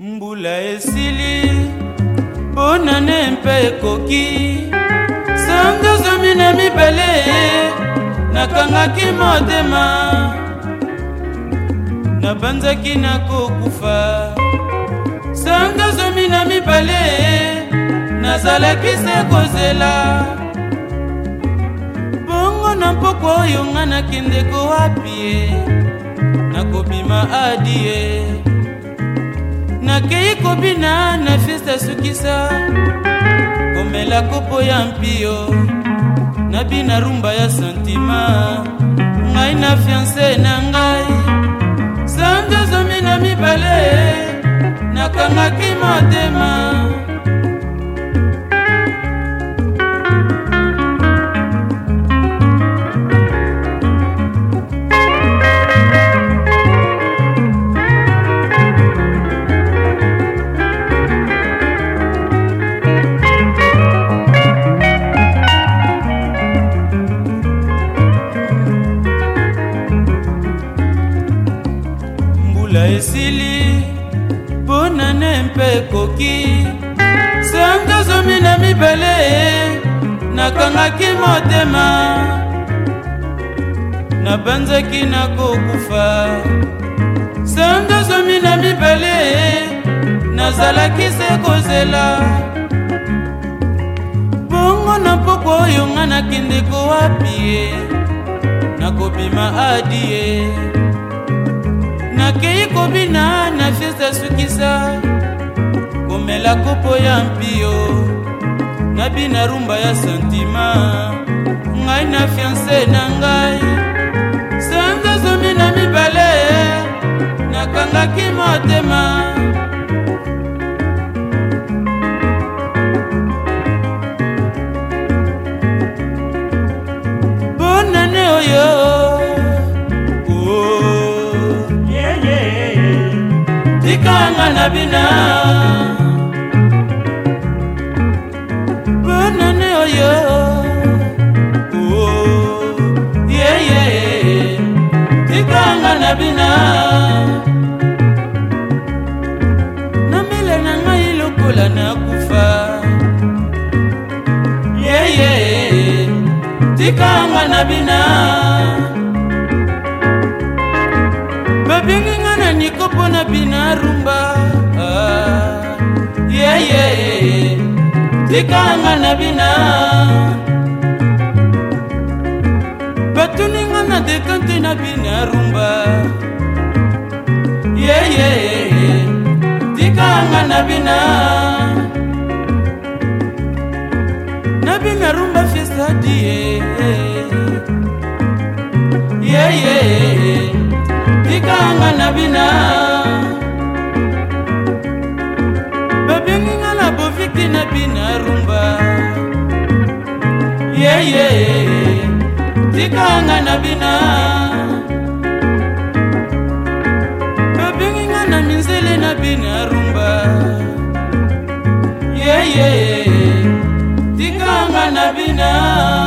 mbula esili bonane mpe ekoki sango zomi na mibale nakangaki motema nabanzaki nakokufa sango zomi na mibale nazalaki se kozela bongo na mpoko oyo nga nakende kowapi ye nakobima adie nakei kobina na fiste asukisa komela kopo ya mpio nabina rumba ya santima ngai na fianse na ngai sanzozomi na mibale nakangaki motema mbula esili mpo na ne mpe ekoki sango zomi na mibale nakangaki motema nabanzaki nakokufa sango zomi na mibale nazalaki se kozela bongo na mpoko oyo nga nakende kowapi ye nakobima adi ye nakei kobina na fiesta sukisa komela kopo ya mpio nabina rumba ya santima ngai na fianse na ngai tikanga na bina bonane oyo oh, yeye tikanga na bina namela na ngai lokola nakufa yeye tikanga na bina babinginga na nikopo na bina rumba ah, yeyeye tikalanga na bina batuninga na dekante na bina rumba yeyeye tikalanga na bina na bina rumba fiestadie yeyeye yeah, yeah, yeah. na bina babenginga na boviki na bina rumba yeye tikanga na bina babenginga na minzele na bina rumba yeye tikanga na bina